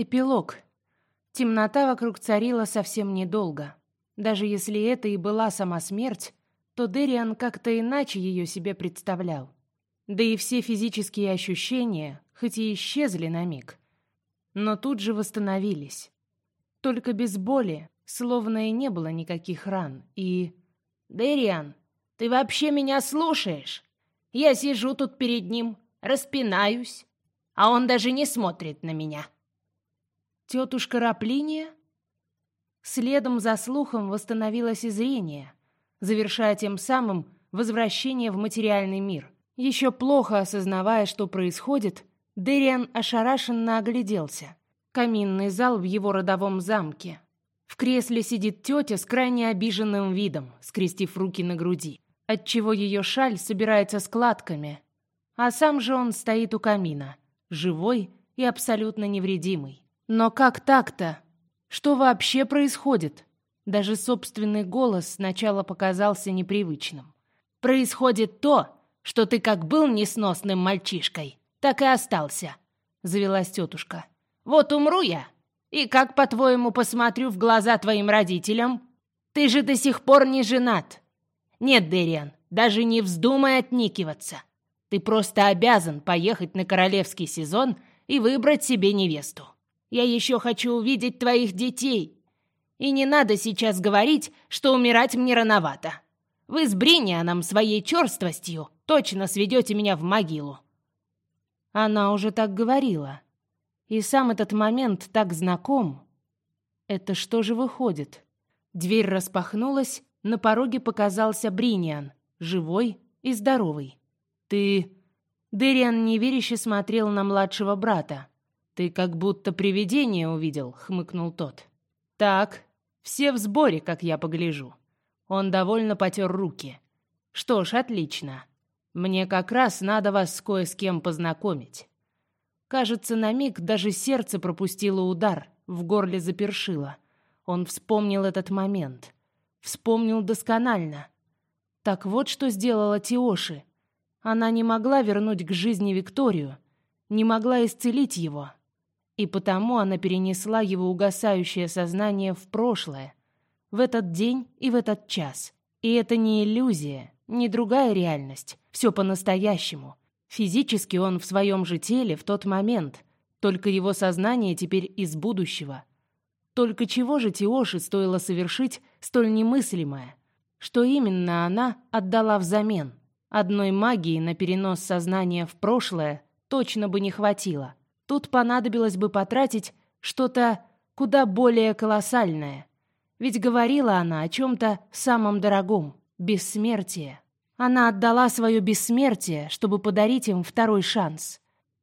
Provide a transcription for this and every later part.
Эпилог. Темнота вокруг царила совсем недолго. Даже если это и была сама смерть, то Дериан как-то иначе ее себе представлял. Да и все физические ощущения, хоть и исчезли на миг, но тут же восстановились. Только без боли, словно и не было никаких ран, и... «Дериан, ты вообще меня слушаешь? Я сижу тут перед ним, распинаюсь, а он даже не смотрит на меня». Тетушка Раплиния? Следом за слухом восстановилось и зрение, завершая тем самым возвращение в материальный мир. Еще плохо осознавая, что происходит, Дериан ошарашенно огляделся. Каминный зал в его родовом замке. В кресле сидит тетя с крайне обиженным видом, скрестив руки на груди, отчего ее шаль собирается складками, а сам же он стоит у камина, живой и абсолютно невредимый. Но как так-то? Что вообще происходит? Даже собственный голос сначала показался непривычным. Происходит то, что ты как был несносным мальчишкой, так и остался, завелась тетушка. Вот умру я, и как, по-твоему, посмотрю в глаза твоим родителям? Ты же до сих пор не женат. Нет, Дериан, даже не вздумай отникиваться. Ты просто обязан поехать на королевский сезон и выбрать себе невесту. Я еще хочу увидеть твоих детей. И не надо сейчас говорить, что умирать мне рановато. Вы с Бринианом своей черствостью точно сведете меня в могилу». Она уже так говорила. И сам этот момент так знаком. Это что же выходит? Дверь распахнулась, на пороге показался Бриниан, живой и здоровый. «Ты...» Дериан неверяще смотрел на младшего брата. «Ты как будто привидение увидел», — хмыкнул тот. «Так, все в сборе, как я погляжу». Он довольно потер руки. «Что ж, отлично. Мне как раз надо вас кое с кем познакомить». Кажется, на миг даже сердце пропустило удар, в горле запершило. Он вспомнил этот момент. Вспомнил досконально. Так вот, что сделала Тиоши. Она не могла вернуть к жизни Викторию, не могла исцелить его, и потому она перенесла его угасающее сознание в прошлое, в этот день и в этот час. И это не иллюзия, не другая реальность, все по-настоящему. Физически он в своем же теле в тот момент, только его сознание теперь из будущего. Только чего же Тиоши стоило совершить столь немыслимое? Что именно она отдала взамен? Одной магии на перенос сознания в прошлое точно бы не хватило. Тут понадобилось бы потратить что-то куда более колоссальное. Ведь говорила она о чем-то самом дорогом — бессмертие. Она отдала свое бессмертие, чтобы подарить им второй шанс.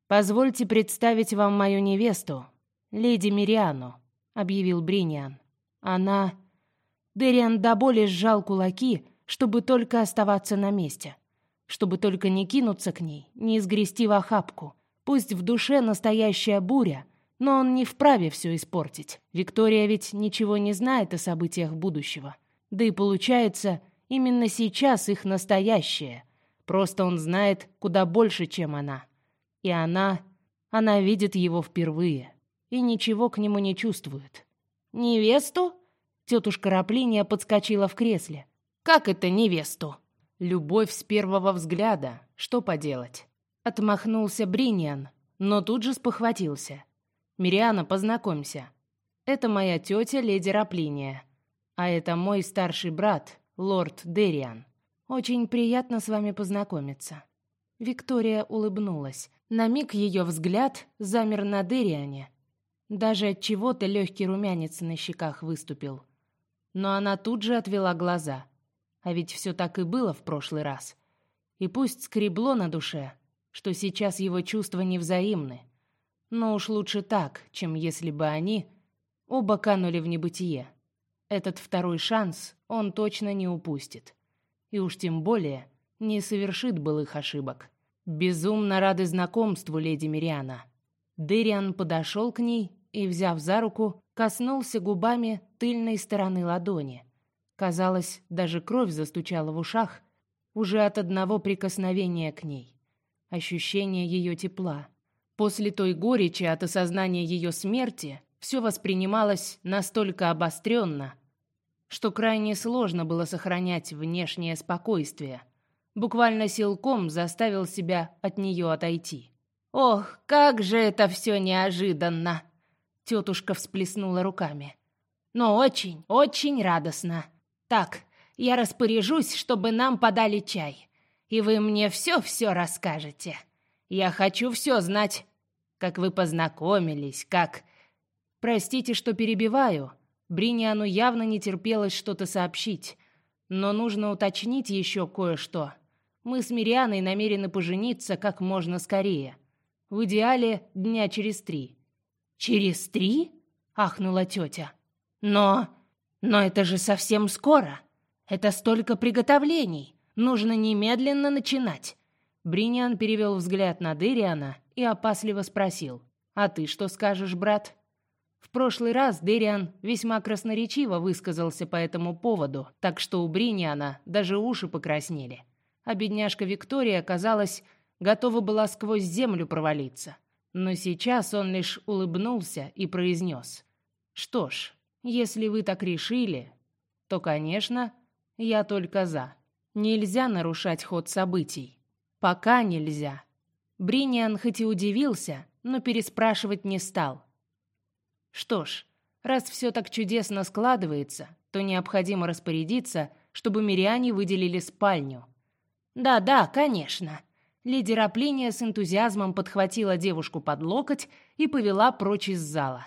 «Позвольте представить вам мою невесту, леди Мириану», — объявил Бриниан. Она... Дериан до боли сжал кулаки, чтобы только оставаться на месте. Чтобы только не кинуться к ней, не изгрести в охапку — Пусть в душе настоящая буря, но он не вправе все испортить. Виктория ведь ничего не знает о событиях будущего. Да и получается, именно сейчас их настоящее. Просто он знает куда больше, чем она. И она... Она видит его впервые. И ничего к нему не чувствует. «Невесту?» Тетушка Раплиния подскочила в кресле. «Как это невесту?» «Любовь с первого взгляда. Что поделать?» Отмахнулся Бриниан, но тут же спохватился. «Мириана, познакомься. Это моя тетя, леди Раплиния. А это мой старший брат, лорд Дериан. Очень приятно с вами познакомиться». Виктория улыбнулась. На миг ее взгляд замер на Дериане. Даже от чего-то легкий румянец на щеках выступил. Но она тут же отвела глаза. А ведь все так и было в прошлый раз. И пусть скребло на душе, что сейчас его чувства невзаимны. Но уж лучше так, чем если бы они оба канули в небытие. Этот второй шанс он точно не упустит. И уж тем более не совершит былых ошибок. Безумно рады знакомству, леди Мириана. Дериан подошел к ней и, взяв за руку, коснулся губами тыльной стороны ладони. Казалось, даже кровь застучала в ушах уже от одного прикосновения к ней ощущение ее тепла. После той горечи от осознания ее смерти все воспринималось настолько обостренно, что крайне сложно было сохранять внешнее спокойствие. Буквально силком заставил себя от нее отойти. «Ох, как же это все неожиданно!» Тетушка всплеснула руками. «Но очень, очень радостно. Так, я распоряжусь, чтобы нам подали чай. И вы мне все-все расскажете. Я хочу все знать. Как вы познакомились, как...» «Простите, что перебиваю», Бриниану явно не терпелось что-то сообщить, но нужно уточнить еще кое-что. Мы с Мирианой намерены пожениться как можно скорее. В идеале дня через три. Через три? ахнула тетя. Но но это же совсем скоро. Это столько приготовлений. Нужно немедленно начинать. Бриниан перевел взгляд на Дериана и опасливо спросил: "А ты что скажешь, брат?" В прошлый раз Дериан весьма красноречиво высказался по этому поводу, так что у Бриниана даже уши покраснели. А бедняжка Виктория, казалось, готова была сквозь землю провалиться. Но сейчас он лишь улыбнулся и произнес. «Что ж, если вы так решили, то, конечно, я только за. Нельзя нарушать ход событий. Пока нельзя». Бриниан хоть и удивился, но переспрашивать не стал. Что ж, раз все так чудесно складывается, то необходимо распорядиться, чтобы миряне выделили спальню. Да-да, конечно. Лидер Аплиния с энтузиазмом подхватила девушку под локоть и повела прочь из зала.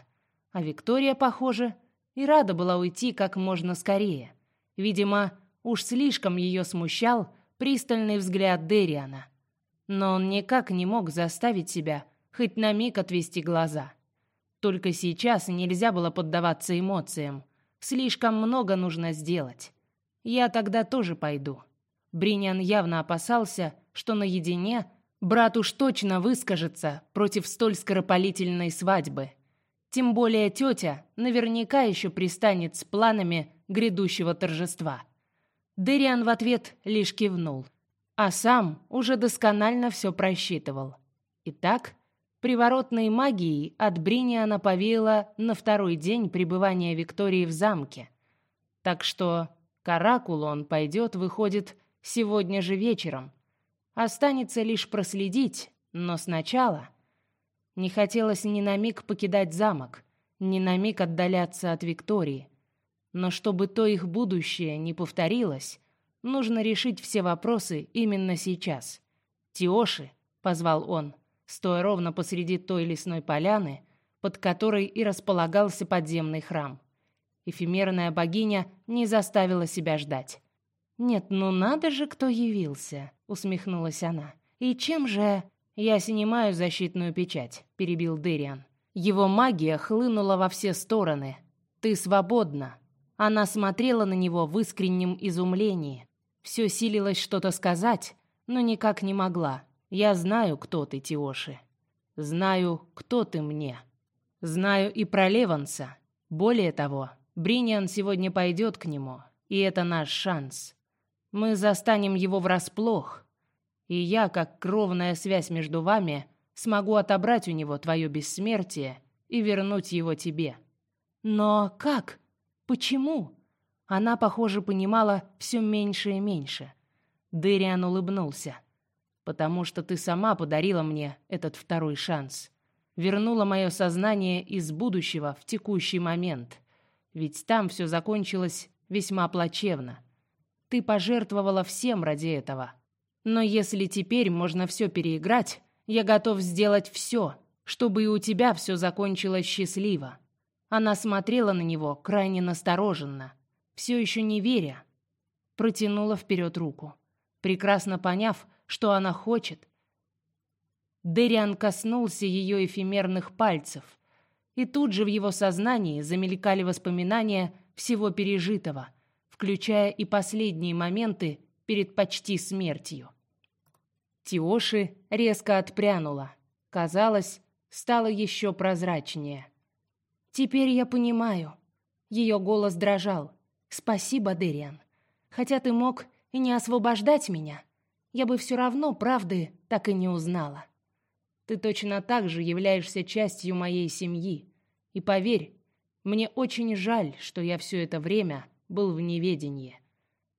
А Виктория, похоже, и рада была уйти как можно скорее. Видимо, уж слишком ее смущал пристальный взгляд Дериана. Но он никак не мог заставить себя хоть на миг отвести глаза. Только сейчас нельзя было поддаваться эмоциям. Слишком много нужно сделать. Я тогда тоже пойду. Бринян явно опасался, что наедине брат уж точно выскажется против столь скоропалительной свадьбы. Тем более тетя наверняка еще пристанет с планами грядущего торжества. Дериан в ответ лишь кивнул, а сам уже досконально все просчитывал. Итак, Приворотной магией от Бриниана повеяло на второй день пребывания Виктории в замке. Так что к он пойдет, выходит, сегодня же вечером. Останется лишь проследить, но сначала... Не хотелось ни на миг покидать замок, ни на миг отдаляться от Виктории. Но чтобы то их будущее не повторилось, нужно решить все вопросы именно сейчас. «Тиоши», — позвал он, — стоя ровно посреди той лесной поляны, под которой и располагался подземный храм. Эфемерная богиня не заставила себя ждать. «Нет, ну надо же, кто явился!» — усмехнулась она. «И чем же...» «Я снимаю защитную печать», — перебил Дериан. Его магия хлынула во все стороны. «Ты свободна». Она смотрела на него в искреннем изумлении. Все силилось что-то сказать, но никак не могла. Я знаю, кто ты, Тиоши. Знаю, кто ты мне. Знаю и про Леванса. Более того, Бриниан сегодня пойдет к нему, и это наш шанс. Мы застанем его врасплох, и я, как кровная связь между вами, смогу отобрать у него твое бессмертие и вернуть его тебе. Но как? Почему? Она, похоже, понимала все меньше и меньше. Дыриан улыбнулся потому что ты сама подарила мне этот второй шанс. Вернула мое сознание из будущего в текущий момент. Ведь там все закончилось весьма плачевно. Ты пожертвовала всем ради этого. Но если теперь можно все переиграть, я готов сделать все, чтобы и у тебя все закончилось счастливо. Она смотрела на него крайне настороженно, все еще не веря. Протянула вперед руку, прекрасно поняв, что она хочет. Дериан коснулся ее эфемерных пальцев, и тут же в его сознании замелькали воспоминания всего пережитого, включая и последние моменты перед почти смертью. Тиоши резко отпрянула. Казалось, стало еще прозрачнее. Теперь я понимаю. Ее голос дрожал. Спасибо, Дериан. Хотя ты мог и не освобождать меня, я бы все равно правды так и не узнала. Ты точно так же являешься частью моей семьи. И поверь, мне очень жаль, что я все это время был в неведении.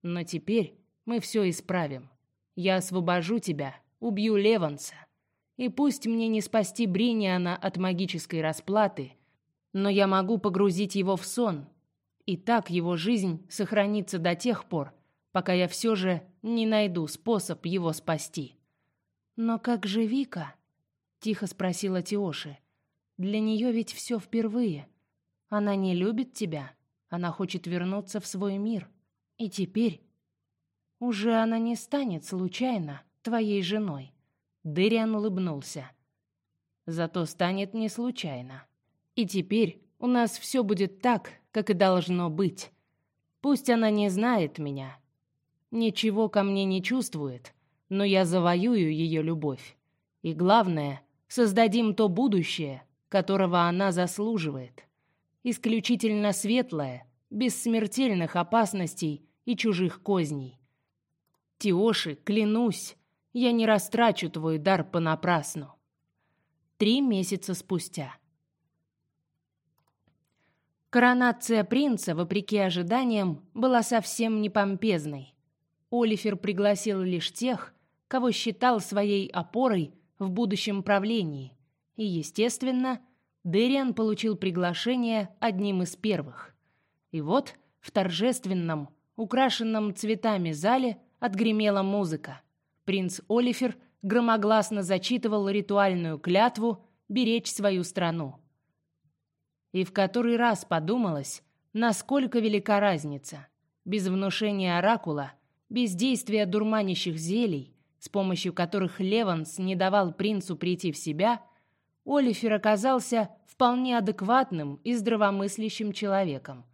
Но теперь мы все исправим. Я освобожу тебя, убью Леванса. И пусть мне не спасти Бриниана от магической расплаты, но я могу погрузить его в сон. И так его жизнь сохранится до тех пор, пока я все же не найду способ его спасти. Но как же Вика? тихо спросила Тиоши. Для нее ведь все впервые. Она не любит тебя. Она хочет вернуться в свой мир. И теперь уже она не станет случайно твоей женой. Дэриан улыбнулся. Зато станет не случайно. И теперь у нас все будет так, как и должно быть. Пусть она не знает меня, ничего ко мне не чувствует, но я завоюю ее любовь. И главное, создадим то будущее, которого она заслуживает. Исключительно светлое, без смертельных опасностей и чужих козней. Тиоши, клянусь, я не растрачу твой дар понапрасну. Три месяца спустя. Коронация принца, вопреки ожиданиям, была совсем не помпезной. Олифер пригласил лишь тех, кого считал своей опорой в будущем правлении, и, естественно, Дэриан получил приглашение одним из первых. И вот в торжественном, украшенном цветами зале отгремела музыка. Принц Олифер громогласно зачитывал ритуальную клятву беречь свою страну. И в который раз подумалось, насколько велика разница. Без внушения оракула, без действия дурманящих зелий, с помощью которых Леванс не давал принцу прийти в себя, Олифер оказался вполне адекватным и здравомыслящим человеком.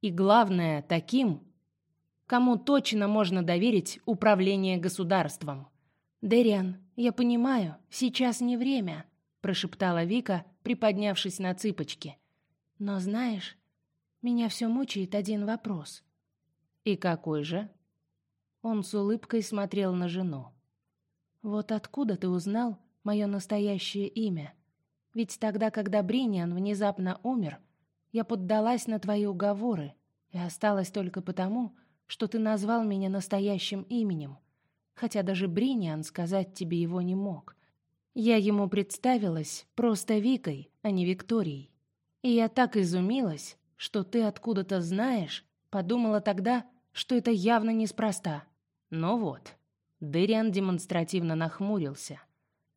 И главное, таким, кому точно можно доверить управление государством. «Дериан, я понимаю, сейчас не время», — прошептала Вика, приподнявшись на цыпочки. «Но знаешь, меня все мучает один вопрос». «И какой же?» Он с улыбкой смотрел на жену. «Вот откуда ты узнал мое настоящее имя? Ведь тогда, когда Бриниан внезапно умер, я поддалась на твои уговоры и осталась только потому, что ты назвал меня настоящим именем, хотя даже Бриниан сказать тебе его не мог. Я ему представилась просто Викой, а не Викторией. И я так изумилась, что ты откуда-то знаешь, подумала тогда, что это явно неспроста. Но вот, Дэриан демонстративно нахмурился.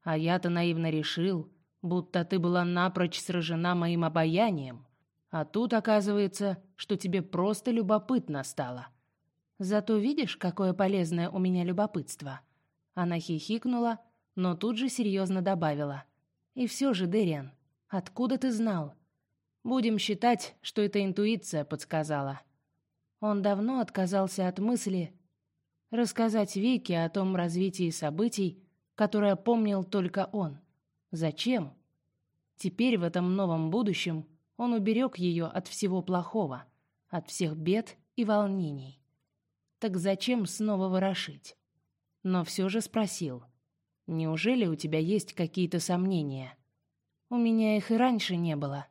А я-то наивно решил, будто ты была напрочь сражена моим обаянием. А тут оказывается, что тебе просто любопытно стало. Зато видишь, какое полезное у меня любопытство. Она хихикнула, но тут же серьезно добавила: "И все же, Дэриан, откуда ты знал? Будем считать, что это интуиция подсказала". Он давно отказался от мысли рассказать Вике о том развитии событий, которое помнил только он. Зачем? Теперь в этом новом будущем он уберег ее от всего плохого, от всех бед и волнений. Так зачем снова ворошить? Но все же спросил. «Неужели у тебя есть какие-то сомнения?» «У меня их и раньше не было.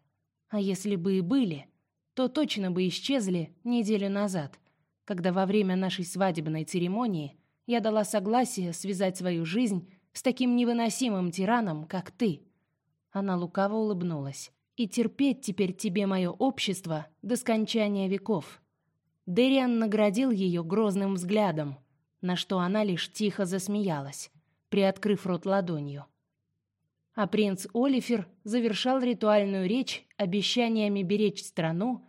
А если бы и были, то точно бы исчезли неделю назад, когда во время нашей свадебной церемонии я дала согласие связать свою жизнь с таким невыносимым тираном, как ты». Она лукаво улыбнулась. «И терпеть теперь тебе мое общество до скончания веков». Дэриан наградил ее грозным взглядом, на что она лишь тихо засмеялась, приоткрыв рот ладонью. А принц Олифер завершал ритуальную речь обещаниями беречь страну,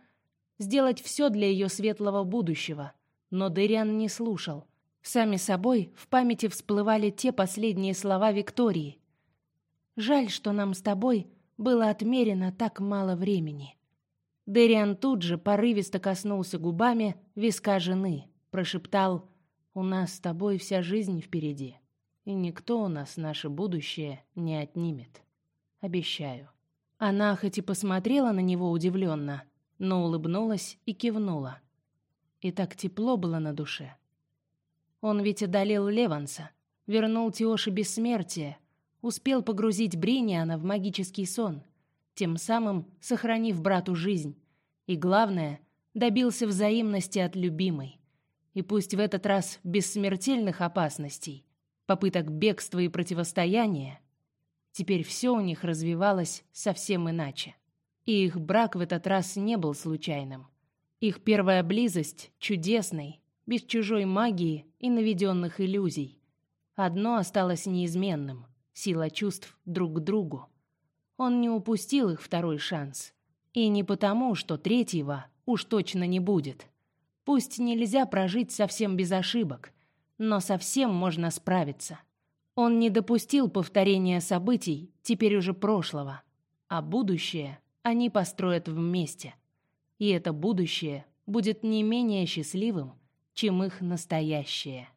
сделать все для ее светлого будущего. Но Дэриан не слушал. Сами собой в памяти всплывали те последние слова Виктории. «Жаль, что нам с тобой было отмерено так мало времени». Дэриан тут же порывисто коснулся губами виска жены, прошептал «У нас с тобой вся жизнь впереди, и никто у нас наше будущее не отнимет. Обещаю». Она хоть и посмотрела на него удивленно, но улыбнулась и кивнула. И так тепло было на душе. Он ведь одолел Леванса, вернул Тиоши бессмертие, успел погрузить Бриниана в магический сон, тем самым сохранив брату жизнь, и главное, добился взаимности от любимой. И пусть в этот раз без смертельных опасностей, попыток бегства и противостояния, теперь все у них развивалось совсем иначе. И их брак в этот раз не был случайным. Их первая близость чудесной, без чужой магии и наведенных иллюзий. Одно осталось неизменным — сила чувств друг к другу. Он не упустил их второй шанс. И не потому, что третьего уж точно не будет. Пусть нельзя прожить совсем без ошибок, но совсем можно справиться. Он не допустил повторения событий, теперь уже прошлого, а будущее они построят вместе. И это будущее будет не менее счастливым, чем их настоящее.